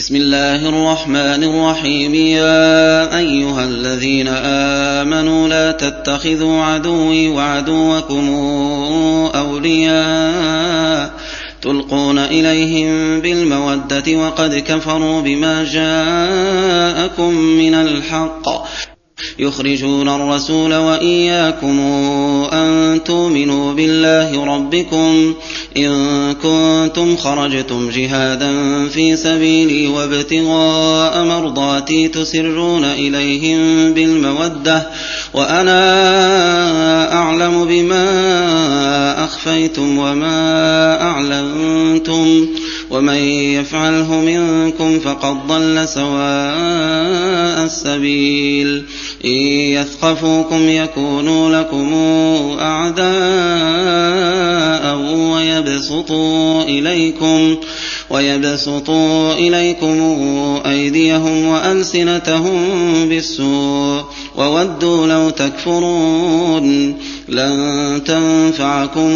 بسم الله الرحمن الرحيم. يا أيها الذين آمنوا لا تتخذوا عدوي وعدوكم أولياء تلقون إليهم بالمودة وقد كفروا بما جاءكم من الحق. يخرجون الرسول وإياكم أن تؤمنوا بالله ربكم إن كنتم خرجتم جهادا في سبيلي وابتغاء مرضاتي تسرون إليهم بالمودة وأنا أعلم بما أخفيتم وما أعلنتم ومن يفعله منكم فقد ضل سواء السبيل إن يثقفوكم يكونوا لكم أعداء ويبسطوا إليكم ويبسطوا إليكم أيديهم وألسنتهم بالسوء وودوا لو تكفرون لن تنفعكم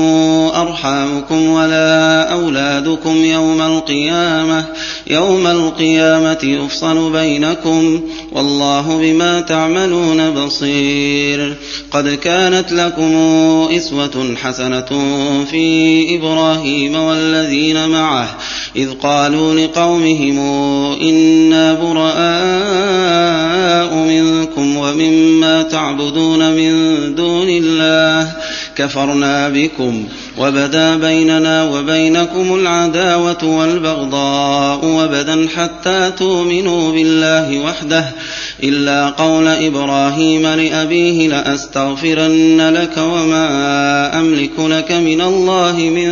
أرحامكم ولا أولادكم يوم القيامة يوم القيامة يفصل بينكم والله بما تعملون بصير قد كانت لكم إسوة حسنة في إبراهيم والذين معه إذ قالوا لقومهم إنا براء منكم ومما تعبدون من دون الله كفرنا بكم وبدا بيننا وبينكم العداوة والبغضاء وبدا حتى تؤمنوا بالله وحده. إلا قول إبراهيم لأبيه لأستغفرن لك وما أملك لك من الله من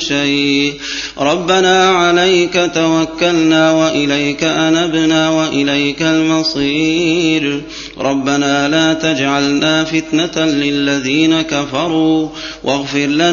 شيء. ربنا عليك توكلنا وإليك أنبنا وإليك المصير. ربنا لا تجعلنا فتنة للذين كفروا. واغفر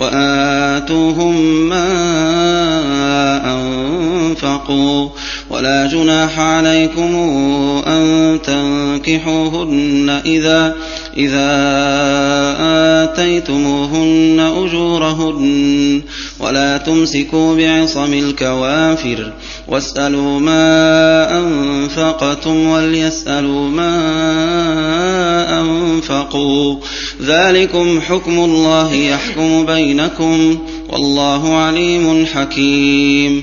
وآتوهم ما أنفقوا ولا جناح عليكم أن تنكحوهن إذا إذا آتيتموهن أجورهن ولا تمسكوا بعصم الكوافر واسألوا ما أنفقتم وليسألوا ما أنفقوا ذلكم حكم الله يحكم بينكم والله عليم حكيم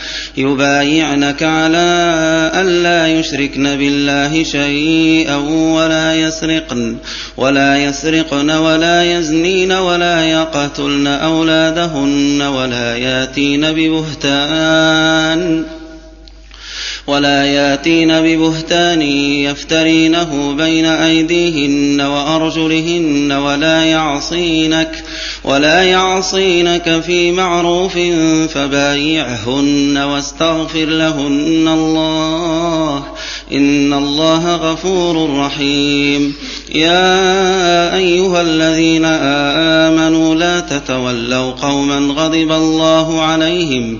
يبايعنك على ألا يشركن بالله شيئا ولا يسرقن ولا يسرقن ولا يزنين ولا يقتلن أولادهن ولا ياتين ببهتان ولا ياتين ببهتان يفترينه بين أيديهن وأرجلهن ولا يعصينك ولا يعصينك في معروف فبايعهن واستغفر لهن الله إن الله غفور رحيم يا أيها الذين آمنوا لا تتولوا قوما غضب الله عليهم